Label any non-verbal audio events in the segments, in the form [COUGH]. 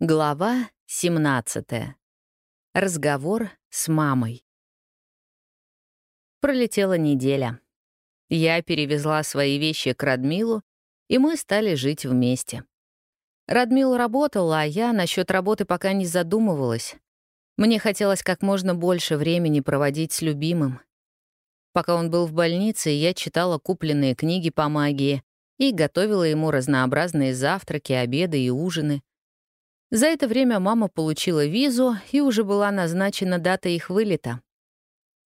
Глава 17. Разговор с мамой. Пролетела неделя. Я перевезла свои вещи к Радмилу, и мы стали жить вместе. Радмил работал, а я насчет работы пока не задумывалась. Мне хотелось как можно больше времени проводить с любимым. Пока он был в больнице, я читала купленные книги по магии и готовила ему разнообразные завтраки, обеды и ужины — за это время мама получила визу, и уже была назначена дата их вылета.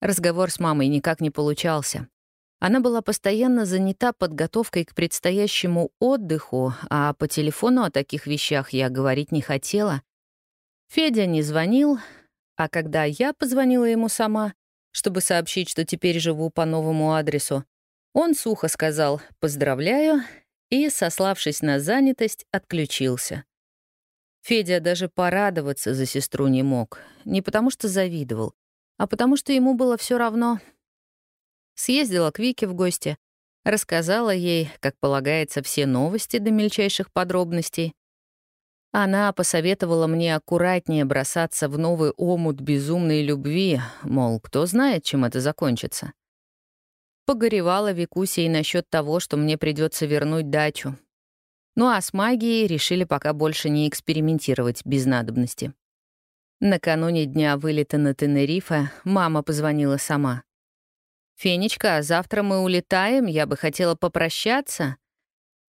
Разговор с мамой никак не получался. Она была постоянно занята подготовкой к предстоящему отдыху, а по телефону о таких вещах я говорить не хотела. Федя не звонил, а когда я позвонила ему сама, чтобы сообщить, что теперь живу по новому адресу, он сухо сказал «поздравляю» и, сославшись на занятость, отключился. Федя даже порадоваться за сестру не мог. Не потому что завидовал, а потому что ему было все равно. Съездила к Вике в гости, рассказала ей, как полагается, все новости до мельчайших подробностей. Она посоветовала мне аккуратнее бросаться в новый омут безумной любви, мол, кто знает, чем это закончится. Погоревала Викуся и насчет того, что мне придется вернуть дачу, ну а с магией решили пока больше не экспериментировать без надобности. Накануне дня вылета на Тенерифе мама позвонила сама. «Фенечка, завтра мы улетаем, я бы хотела попрощаться.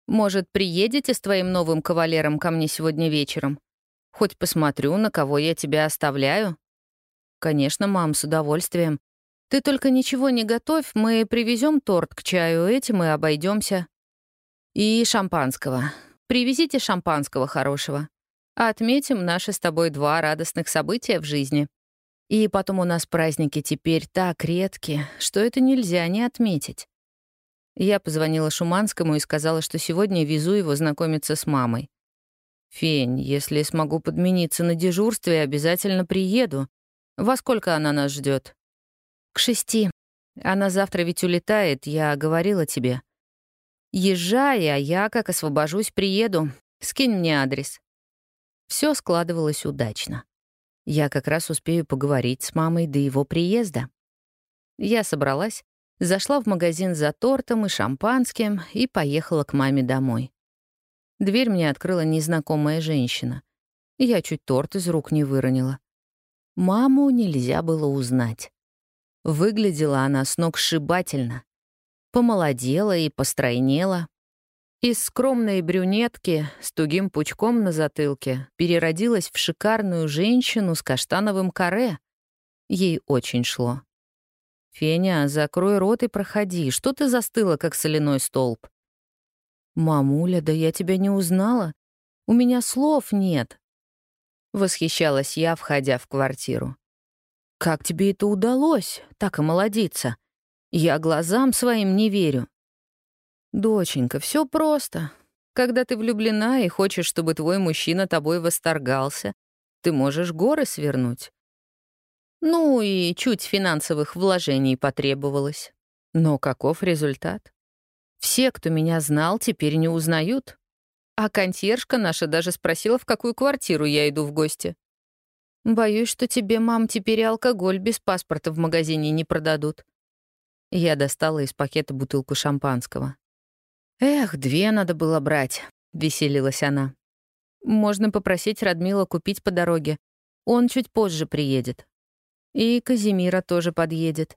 Может, приедете с твоим новым кавалером ко мне сегодня вечером? Хоть посмотрю, на кого я тебя оставляю». «Конечно, мам, с удовольствием. Ты только ничего не готовь, мы привезем торт к чаю, этим и обойдемся. И шампанского. Привезите шампанского хорошего. Отметим наши с тобой два радостных события в жизни. И потом у нас праздники теперь так редкие, что это нельзя не отметить. Я позвонила Шуманскому и сказала, что сегодня везу его знакомиться с мамой. «Фень, если смогу подмениться на дежурстве, обязательно приеду. Во сколько она нас ждет? «К шести. Она завтра ведь улетает, я говорила тебе. Езжай, а я, как освобожусь, приеду. Скинь мне адрес. Все складывалось удачно. Я как раз успею поговорить с мамой до его приезда. Я собралась, зашла в магазин за тортом и шампанским и поехала к маме домой. Дверь мне открыла незнакомая женщина. Я чуть торт из рук не выронила. Маму нельзя было узнать. Выглядела она сногсшибательно помолодела и постройнела. Из скромной брюнетки с тугим пучком на затылке переродилась в шикарную женщину с каштановым каре. Ей очень шло. «Феня, закрой рот и проходи. Что ты застыла, как соляной столб?» «Мамуля, да я тебя не узнала. У меня слов нет», — восхищалась я, входя в квартиру. «Как тебе это удалось, так и молодиться? Я глазам своим не верю. Доченька, все просто. Когда ты влюблена и хочешь, чтобы твой мужчина тобой восторгался, ты можешь горы свернуть. Ну и чуть финансовых вложений потребовалось. Но каков результат? Все, кто меня знал, теперь не узнают. А консьержка наша даже спросила, в какую квартиру я иду в гости. Боюсь, что тебе, мам, теперь алкоголь без паспорта в магазине не продадут. Я достала из пакета бутылку шампанского. «Эх, две надо было брать», — веселилась она. «Можно попросить Радмила купить по дороге. Он чуть позже приедет. И Казимира тоже подъедет.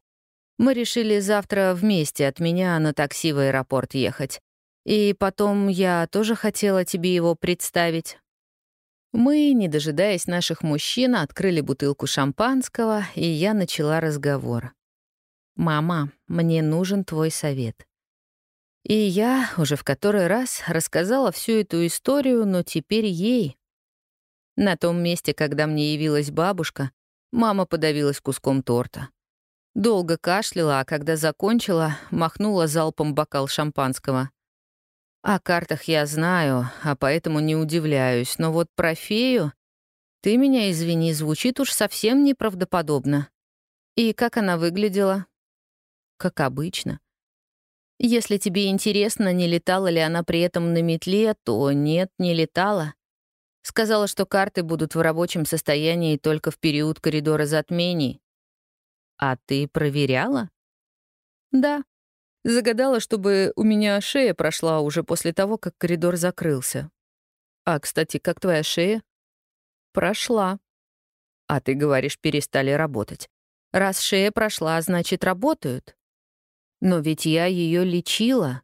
Мы решили завтра вместе от меня на такси в аэропорт ехать. И потом я тоже хотела тебе его представить». Мы, не дожидаясь наших мужчин, открыли бутылку шампанского, и я начала разговор. «Мама, мне нужен твой совет». И я уже в который раз рассказала всю эту историю, но теперь ей. На том месте, когда мне явилась бабушка, мама подавилась куском торта. Долго кашляла, а когда закончила, махнула залпом бокал шампанского. О картах я знаю, а поэтому не удивляюсь, но вот про фею... Ты меня извини, звучит уж совсем неправдоподобно. И как она выглядела? Как обычно. Если тебе интересно, не летала ли она при этом на метле, то нет, не летала. Сказала, что карты будут в рабочем состоянии только в период коридора затмений. А ты проверяла? Да. Загадала, чтобы у меня шея прошла уже после того, как коридор закрылся. А, кстати, как твоя шея? Прошла. А ты говоришь, перестали работать. Раз шея прошла, значит, работают. Но ведь я ее лечила.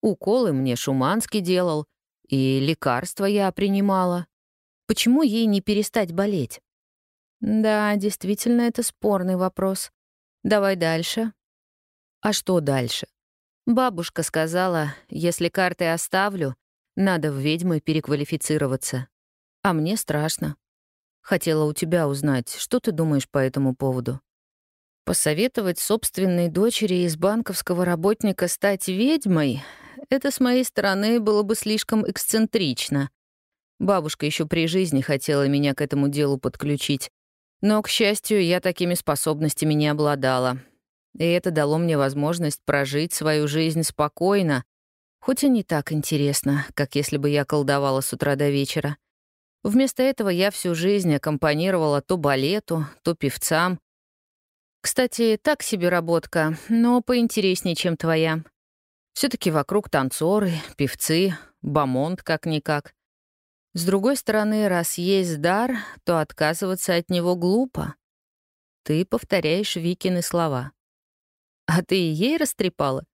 Уколы мне Шуманский делал, и лекарства я принимала. Почему ей не перестать болеть? Да, действительно, это спорный вопрос. Давай дальше. А что дальше? Бабушка сказала, если карты оставлю, надо в ведьмы переквалифицироваться. А мне страшно. Хотела у тебя узнать, что ты думаешь по этому поводу? Посоветовать собственной дочери из банковского работника стать ведьмой — это с моей стороны было бы слишком эксцентрично. Бабушка еще при жизни хотела меня к этому делу подключить. Но, к счастью, я такими способностями не обладала. И это дало мне возможность прожить свою жизнь спокойно, хоть и не так интересно, как если бы я колдовала с утра до вечера. Вместо этого я всю жизнь аккомпанировала то балету, то певцам. Кстати, так себе работка, но поинтереснее, чем твоя. все таки вокруг танцоры, певцы, бомонд как-никак. С другой стороны, раз есть дар, то отказываться от него глупо. Ты повторяешь Викины слова. А ты ей растрепала?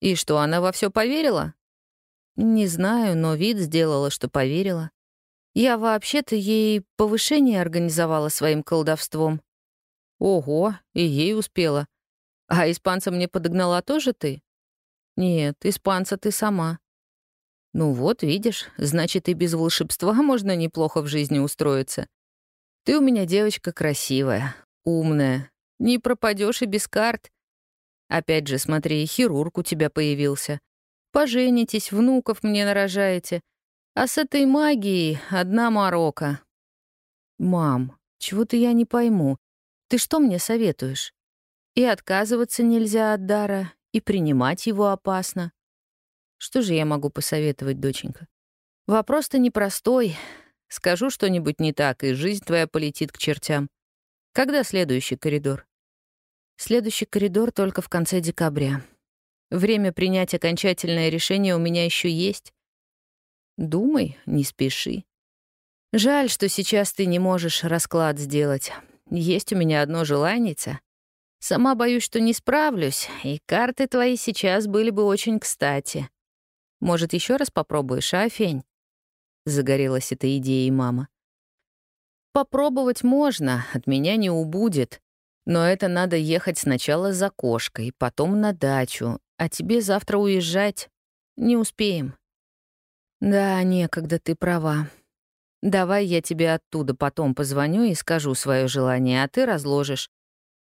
И что, она во все поверила? Не знаю, но вид сделала, что поверила. Я вообще-то ей повышение организовала своим колдовством. Ого, и ей успела. А испанца мне подогнала тоже ты? Нет, испанца ты сама. Ну вот, видишь, значит, и без волшебства [LAUGHS] можно неплохо в жизни устроиться. Ты у меня девочка красивая, умная. Не пропадешь и без карт. Опять же, смотри, хирург у тебя появился. Поженитесь, внуков мне нарожаете. А с этой магией одна морока. Мам, чего-то я не пойму. Ты что мне советуешь? И отказываться нельзя от дара, и принимать его опасно. Что же я могу посоветовать, доченька? Вопрос-то непростой. Скажу что-нибудь не так, и жизнь твоя полетит к чертям. Когда следующий коридор? Следующий коридор только в конце декабря. Время принять окончательное решение у меня еще есть. Думай, не спеши. Жаль, что сейчас ты не можешь расклад сделать. Есть у меня одно желание. Сама боюсь, что не справлюсь, и карты твои сейчас были бы очень кстати. Может, еще раз попробуешь, а, Фень?» Загорелась этой идеей мама. «Попробовать можно, от меня не убудет. Но это надо ехать сначала за кошкой, потом на дачу, а тебе завтра уезжать. Не успеем». «Да, некогда, ты права. Давай я тебе оттуда потом позвоню и скажу свое желание, а ты разложишь.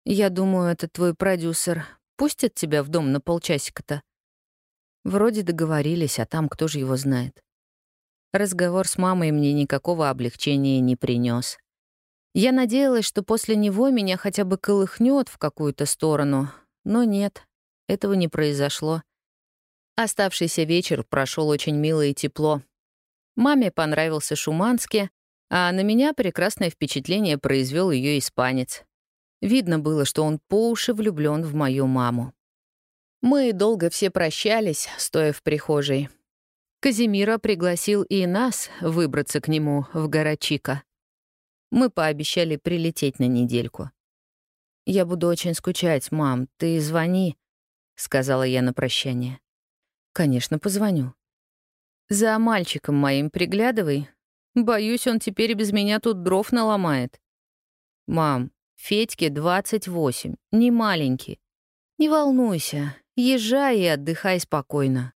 Я думаю, этот твой продюсер пустит тебя в дом на полчасика-то?» Вроде договорились, а там кто же его знает. Разговор с мамой мне никакого облегчения не принес. Я надеялась, что после него меня хотя бы колыхнет в какую-то сторону, но нет, этого не произошло. Оставшийся вечер прошел очень мило и тепло. Маме понравился Шуманский, а на меня прекрасное впечатление произвел ее испанец. Видно было, что он по уши влюблен в мою маму. Мы долго все прощались, стоя в прихожей. Казимира пригласил и нас выбраться к нему в Гарачика. Мы пообещали прилететь на недельку. «Я буду очень скучать, мам, ты звони», — сказала я на прощание. «Конечно, позвоню». «За мальчиком моим приглядывай. Боюсь, он теперь без меня тут дров наломает». «Мам, Федьке 28, не маленький. Не волнуйся, Езжай и отдыхай спокойно.